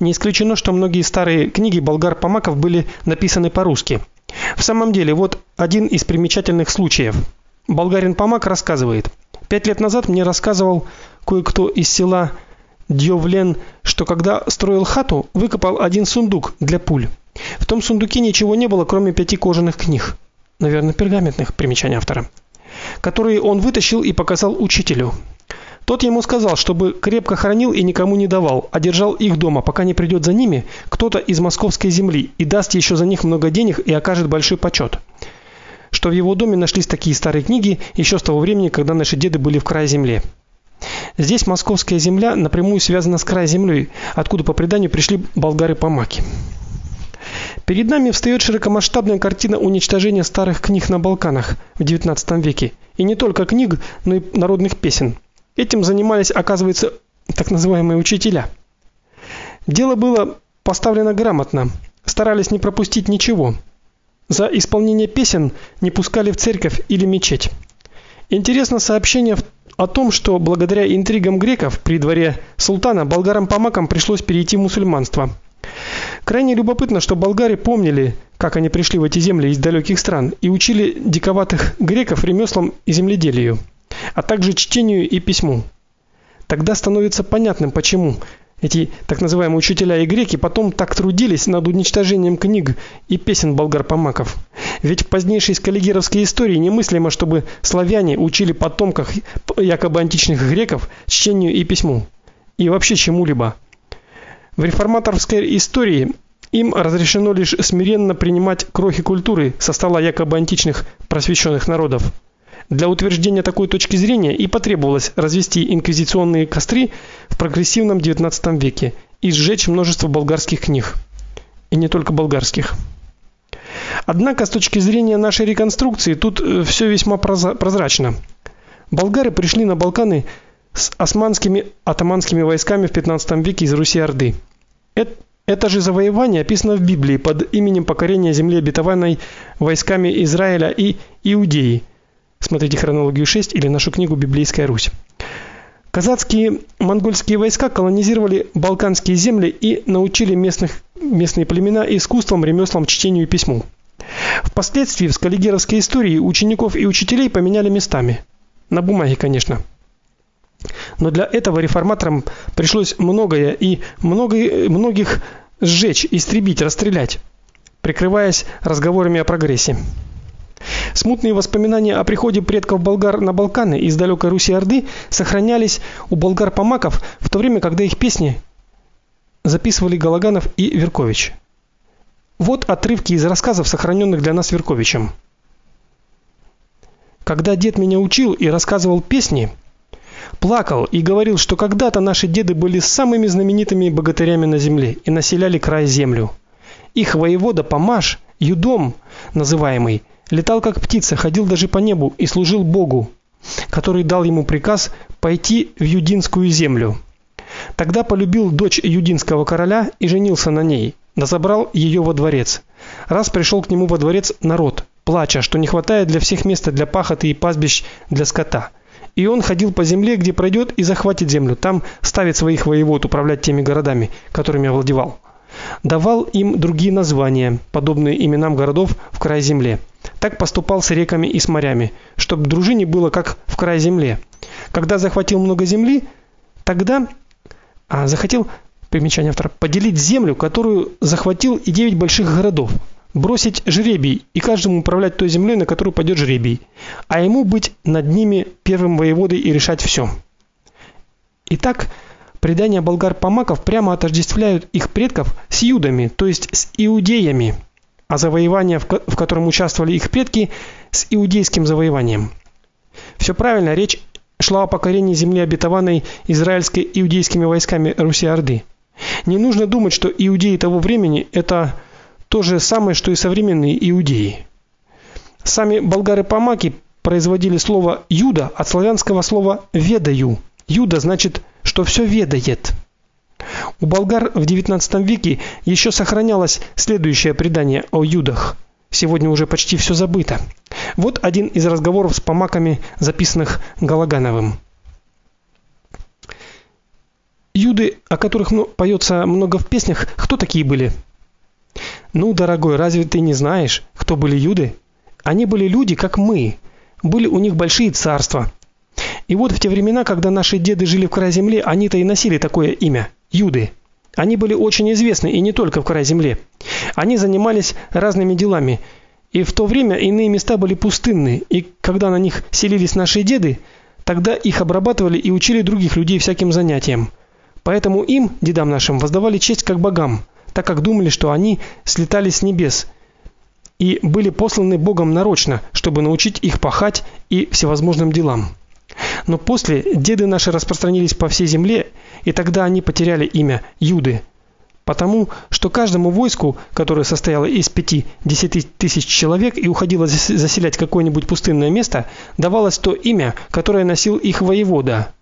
Не исключено, что многие старые книги болгар-помаков были написаны по-русски. В самом деле, вот один из примечательных случаев. Болгарин Помак рассказывает: Пять лет назад мне рассказывал кое-кто из села Дьовлен, что когда строил хату, выкопал один сундук для пуль. В том сундуке ничего не было, кроме пяти кожаных книг, наверное, пергаментных, примечание автора, которые он вытащил и показал учителю. Тот ему сказал, чтобы крепко хранил и никому не давал, а держал их дома, пока не придет за ними кто-то из московской земли и даст еще за них много денег и окажет большой почет. Что в его доме нашлись такие старые книги еще с того времени, когда наши деды были в крае земле. Здесь московская земля напрямую связана с край землей, откуда по преданию пришли болгары-помаки. Перед нами встает широкомасштабная картина уничтожения старых книг на Балканах в XIX веке. И не только книг, но и народных песен. Этим занимались, оказывается, так называемые учителя. Дело было поставлено грамотно. Старались не пропустить ничего. За исполнение песен не пускали в церковь или мечеть. Интересно сообщение о том, что благодаря интригам греков при дворе султана болгарам-помакам пришлось перейти в мусульманство. Крайне любопытно, что болгары помнили, как они пришли в эти земли из далеких стран и учили диковатых греков ремеслам и земледелию, а также чтению и письму. Тогда становится понятным, почему эти так называемые учителя и греки потом так трудились над уничтожением книг и песен болгар-помаков. Ведь в позднейшей скаллигеровской истории немыслимо, чтобы славяне учили потомков якобы античных греков чтению и письму и вообще чему-либо. В реформаторской истории им разрешено лишь смиренно принимать крохи культуры со стола якобы античных просвещенных народов. Для утверждения такой точки зрения и потребовалось развести инквизиционные костры в прогрессивном XIX веке и сжечь множество болгарских книг. И не только болгарских. Однако с точки зрения нашей реконструкции тут э, все весьма прозрачно. Болгары пришли на Балканы с османскими атаманскими войсками в 15 веке из Руси-Орды. Это это же завоевание описано в Библии под именем покорения земли обетованной войсками Израиля и Иудеи. Смотрите хронологию 6 или нашу книгу Библейская Русь. Казацкие монгольские войска колонизировали балканские земли и научили местных местные племена искусствам, ремеслам, чтению и письму. Впоследствии в скаллигеровской истории учеников и учителей поменяли местами. На бумаге, конечно. Но для этого реформаторам пришлось многое и много, многих сжечь, истребить, расстрелять, прикрываясь разговорами о прогрессе. Смутные воспоминания о приходе предков болгар на Балканы из далекой Руси-Орды сохранялись у болгар-помаков в то время, когда их песни записывали Галаганов и Веркович. Вот отрывки из рассказов, сохраненных для нас Верковичем. Когда дед меня учил и рассказывал песни, плакал и говорил, что когда-то наши деды были самыми знаменитыми богатырями на земле и населяли край землю. Их воевода Помаш, Юдом называемый, летал как птица, ходил даже по небу и служил Богу, который дал ему приказ пойти в юдинскую землю. Тогда полюбил дочь юдинского короля и женился на ней. Да забрал ее во дворец. Раз пришел к нему во дворец народ, плача, что не хватает для всех места для пахоты и пастбищ для скота. И он ходил по земле, где пройдет, и захватит землю. Там ставит своих воевод управлять теми городами, которыми овладевал. Давал им другие названия, подобные именам городов в край земле. Так поступал с реками и с морями, чтобы дружине было как в край земле. Когда захватил много земли, тогда а захотел примечание автора поделить землю, которую захватил и девять больших городов бросить жребий и каждому управлять той землей, на которую пойдет жребий, а ему быть над ними первым воеводой и решать все. Итак, предания болгар-помаков прямо отождествляют их предков с юдами, то есть с иудеями, а завоевание, в котором участвовали их предки, с иудейским завоеванием. Все правильно, речь шла о покорении земли обетованной израильской иудейскими войсками Руси-Орды. Не нужно думать, что иудеи того времени это то же самое, что и современные иудеи. Сами болгары-помаки производили слово юда от славянского слова ведаю. Юда значит, что все ведает. У болгар в XIX веке еще сохранялось следующее предание о юдах. Сегодня уже почти все забыто. Вот один из разговоров с помаками, записанных Галагановым. Юды, о которых поется много в песнях, кто такие были? Ну, дорогой, разве ты не знаешь, кто были юды? Они были люди, как мы. Были у них большие царства. И вот в те времена, когда наши деды жили в край земли, они-то и носили такое имя юды. Они были очень известны и не только в край земле. Они занимались разными делами. И в то время иные места были пустынны, и когда на них селились наши деды, тогда их обрабатывали и учили других людей всяким занятиям. Поэтому им, дедам нашим, воздавали честь как богам, так как думали, что они слетали с небес и были посланы Богом нарочно, чтобы научить их пахать и всевозможным делам. Но после деды наши распространились по всей земле, и тогда они потеряли имя Юды, потому что каждому войску, которое состояло из 5-10 тысяч человек и уходило заселять какое-нибудь пустынное место, давалось то имя, которое носил их воевода.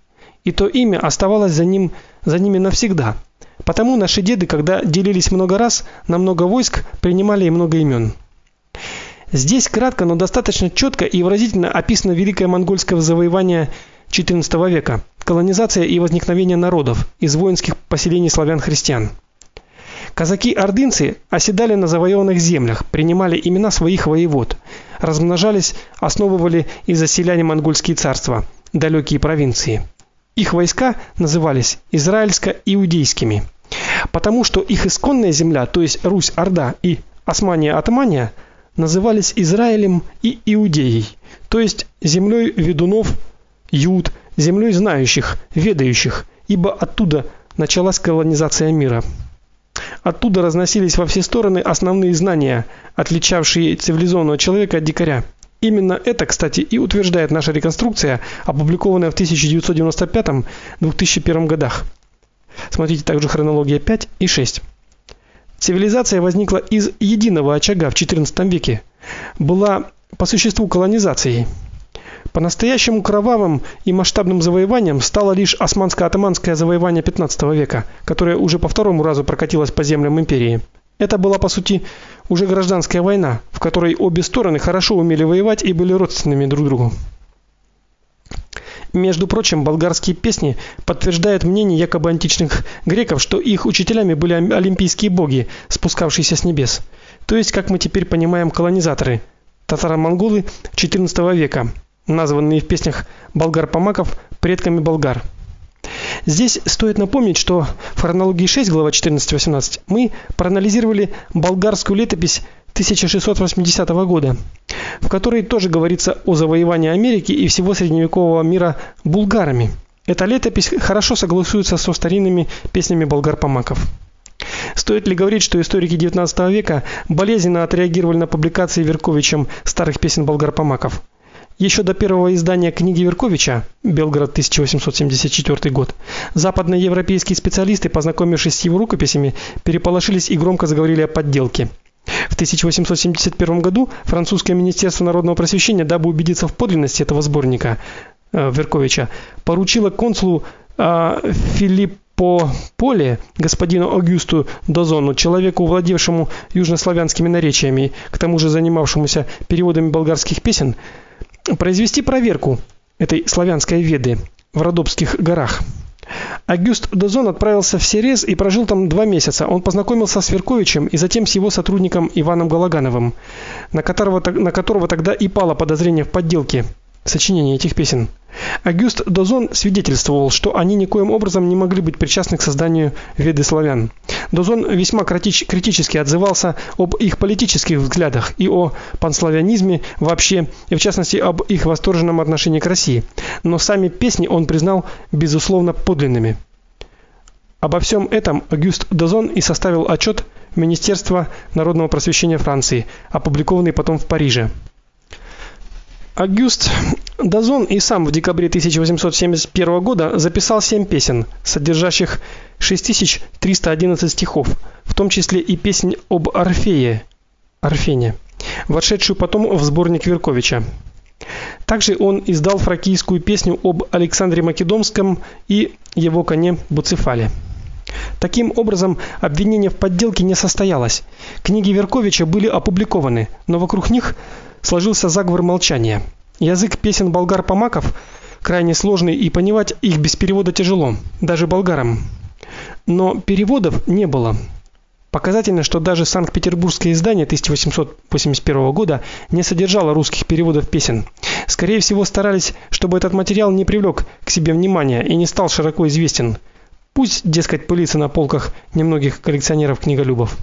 И то имя оставалось за ним за ними навсегда. Потому наши деды, когда делились много раз на много войск, принимали и много имен. Здесь кратко, но достаточно четко и выразительно описано великое монгольское завоевание XIV века, колонизация и возникновение народов из воинских поселений славян-христиан. Казаки-ордынцы оседали на завоеванных землях, принимали имена своих воевод, размножались, основывали и заселяли монгольские царства, далекие провинции. Их войска назывались израильско-иудейскими, потому что их исконная земля, то есть Русь-Орда и Османия-Атамания, назывались Израилем и Иудеей, то есть землей ведунов, юд, землей знающих, ведающих, ибо оттуда началась колонизация мира. Оттуда разносились во все стороны основные знания, отличавшие цивилизованного человека от дикаря. Именно это, кстати, и утверждает наша реконструкция, опубликованная в 1995-2001 годах. Смотрите также хронология 5 и 6. Цивилизация возникла из единого очага в XIV веке. Была по существу колонизацией. По-настоящему кровавым и масштабным завоеванием стало лишь османско-атаманское завоевание XV века, которое уже по второму разу прокатилось по землям империи. Это была по сути уже гражданская война, в которой обе стороны хорошо умели воевать и были родственными друг другу. Между прочим, болгарские песни подтверждают мнение якобы античных греков, что их учителями были олимпийские боги, спускавшиеся с небес. То есть, как мы теперь понимаем, колонизаторы татаро-монголы XIV века, названные в песнях болгар-помаков предками болгар. Здесь стоит напомнить, что в хронологии 6, глава 14-18 мы проанализировали болгарскую летопись 1680 года, в которой тоже говорится о завоевании Америки и всего средневекового мира булгарами. Эта летопись хорошо согласуется со старинными песнями болгар-помаков. Стоит ли говорить, что историки XIX века болезненно отреагировали на публикации Верковичем старых песен болгар-помаков? Еще до первого издания книги Верковича Белгород 1874 год западноевропейские специалисты, познакомившись с его рукописями, переполошились и громко заговорили о подделке. В 1871 году французское министерство народного просвещения, дабы убедиться в подлинности этого сборника э, Верковича, поручило консулу э, Филиппо Поле, господину Агюсту Дозону, человеку, владевшему южнославянскими наречиями, к тому же занимавшемуся переводами болгарских песен, произвести проверку этой славянской веды в Родопских горах. Агюст Дозон отправился в Серез и прожил там два месяца. Он познакомился с Верковичем и затем с его сотрудником Иваном Галагановым, на которого на которого тогда и пало подозрение в подделке сочинения этих песен. Агюст Дозон свидетельствовал, что они никоим образом не могли быть причастны к созданию Веды славян. Дозон весьма критически отзывался об их политических взглядах и о панславянизме вообще, и в частности об их восторженном отношении к России. Но сами песни он признал безусловно подлинными. Обо всем этом Агюст Дозон и составил отчет Министерства народного просвещения Франции, опубликованный потом в Париже. Агюст Дазон и сам в декабре 1871 года записал семь песен, содержащих 6311 стихов, в том числе и песнь об Орфее, Орфене, вошедшую потом в сборник Верковича. Также он издал фракийскую песню об Александре Македонском и его коне Буцефале. Таким образом, обвинение в подделке не состоялось. Книги Верковича были опубликованы, но вокруг них сложился заговор молчания. Язык песен болгар-помаков крайне сложный и понимать их без перевода тяжело, даже болгарам. но переводов не было. Показательно, что даже Санкт-Петербургское издание 1881 года не содержало русских переводов песен. Скорее всего, старались, чтобы этот материал не привлек к себе внимания и не стал широко известен. Пусть, дескать, пылится на полках немногих коллекционеров-книголюбов.